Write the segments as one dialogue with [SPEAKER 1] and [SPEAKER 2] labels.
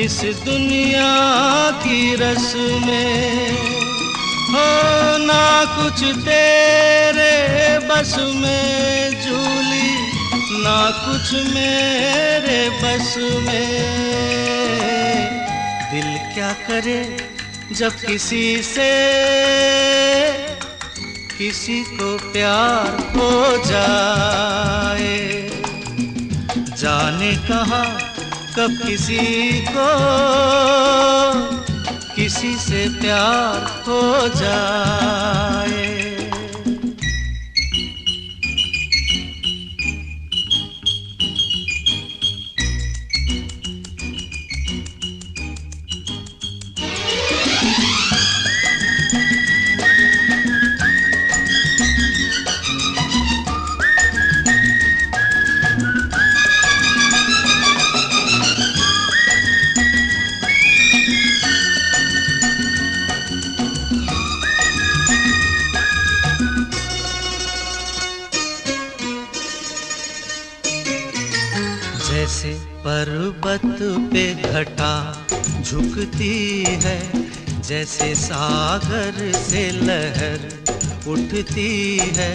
[SPEAKER 1] इस दुनिया की रस्में। हो ना कुछ तेरे बस में झूली, ना कुछ मेरे बस में। दिल क्या करे जब किसी से, किसी को प्यार हो जाए। जाने कहा कब किसी को किसी से प्यार हो जाए। जैसे पर्वत पे घटा झुकती है, जैसे सागर से लहर उठती है।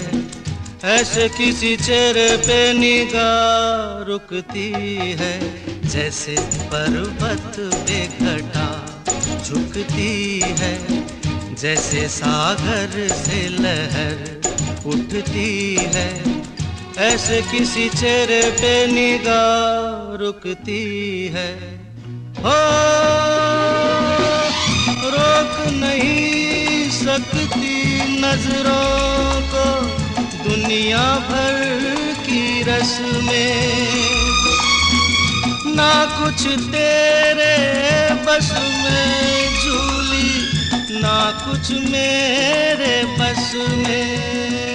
[SPEAKER 1] ऐसे किसी चेहरे पे निगाह रुकती है, जैसे पर्वत पे घटा झुकती है, जैसे सागर से लहर उठती है। ऐसे किसी चेहरे पे निगाह रुकती है। हो, रोक नहीं सकती नज़रों को दुनिया भर की रस्में। ना कुछ तेरे बस में झूली, ना कुछ मेरे बस में।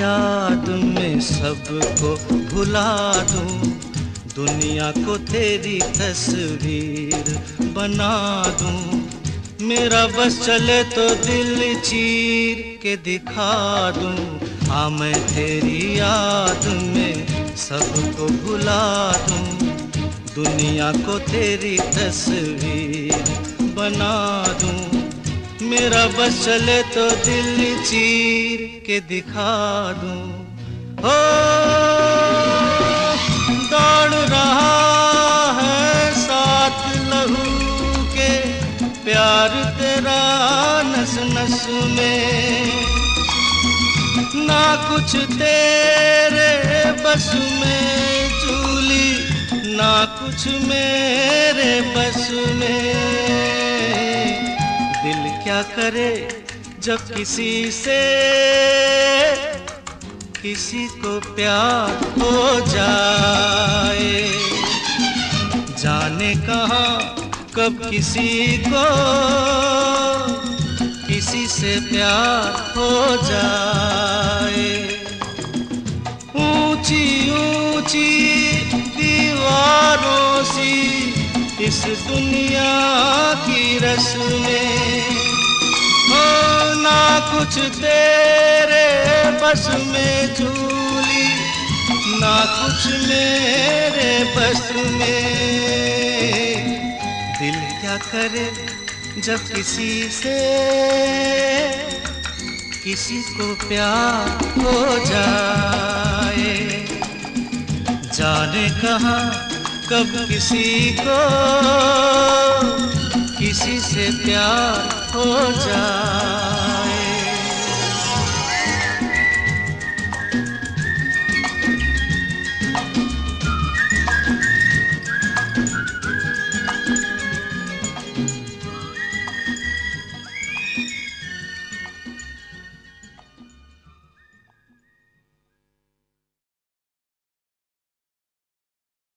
[SPEAKER 1] याद में सबको भुला दूँ। दुनिया को तेरी तस्वीर बना दूँ। मेरा बस चले तो दिल चीर के दिखा दूँ। हाँ मैं तेरी याद में सबको भुला दूँ। दुनिया को तेरी तस्वीर बना दूँ। मेरा बस चले तो दिल चीर के दिखा दूँ। हो दौड़ रहा है साथ लहू के, प्यार तेरा नस नस में। ना कुछ तेरे बस में झूली, ना कुछ मेरे बस में। क्या करे जब किसी से किसी को प्यार हो जाए? जाने कहा, कब किसी को किसी से प्यार हो जाए? ऊँची ऊँची दीवारों सी इस दुनिया की रस्में ना कुछ तेरे बस में झूली, ना कुछ मेरे बस में। दिल क्या करे जब किसी से, किसी को प्यार हो जाए। जाने कहा कब किसी को किसी से प्यार हो जा